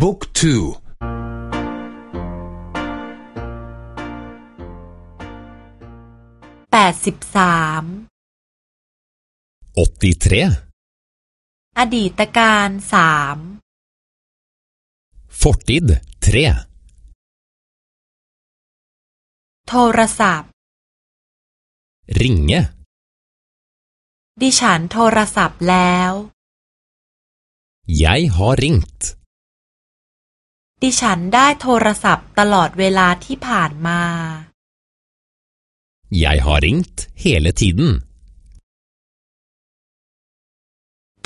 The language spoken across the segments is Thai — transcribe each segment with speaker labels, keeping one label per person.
Speaker 1: บุ๊กทู
Speaker 2: แปดสิบสาม
Speaker 3: 83
Speaker 2: อดีตการสาม
Speaker 3: Fortid
Speaker 2: 3โทรศัพท์
Speaker 3: Ringe
Speaker 2: ดิฉันโทรศัพท์แล้ว
Speaker 3: Jeg har ringt
Speaker 2: ดิฉันได้โทรศัพท์ตลอดเวลาที่ผ่านมา
Speaker 3: Jeg har ringt hele tiden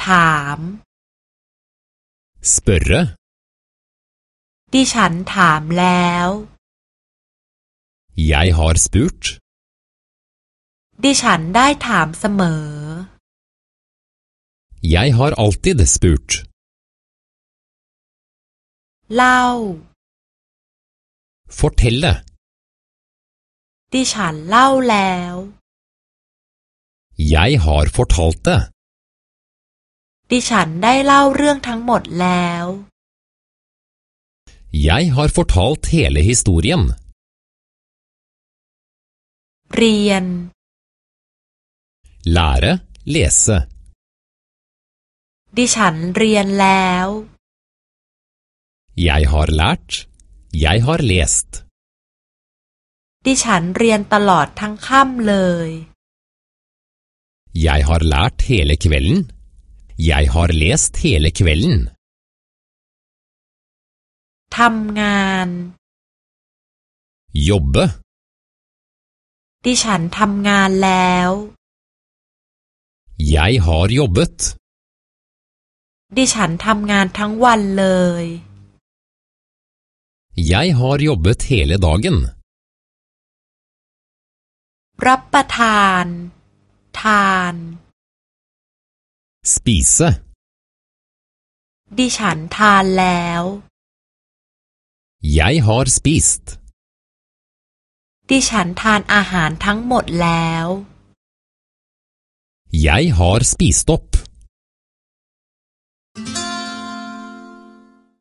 Speaker 2: ถาม
Speaker 3: Spørre
Speaker 2: ดิฉันถามแล้ว
Speaker 3: Jeg har spurt
Speaker 2: ดิฉันได้ถามเสมอ
Speaker 3: Jeg har alltid spurt
Speaker 2: เล่า
Speaker 3: Fortelle
Speaker 2: ดิฉันเล่าแล้ว
Speaker 3: Jeg har fortalt det
Speaker 2: ดิฉันได้เล่าเรื่องทั้งหมดแล้ว
Speaker 3: Jeg har fortalt hele historien
Speaker 2: เรียน
Speaker 3: Lære, lese
Speaker 2: ดิฉันเรียนแล้ว
Speaker 3: Jeg har lært Jeg har lest
Speaker 2: ดิฉันเรียนตลอดทั้งค่ำเลย
Speaker 3: Jeg har lært hele kvelden Jeg har lest hele kvelden
Speaker 2: ทำงาน
Speaker 3: Jobbe
Speaker 2: ดิฉันทำงานแล้ว
Speaker 3: Jeg har jobbet
Speaker 2: ดิฉันทำงานทั้งวันเลย
Speaker 3: Jeg har jobbet hele dagen
Speaker 2: รับประทาน ทาน
Speaker 3: Spise
Speaker 2: ดิฉันทานแล้ว
Speaker 3: Jeg har spist
Speaker 2: ดิฉันทานอาหารทั้งหมดแล้ว
Speaker 3: Jeg har spist opp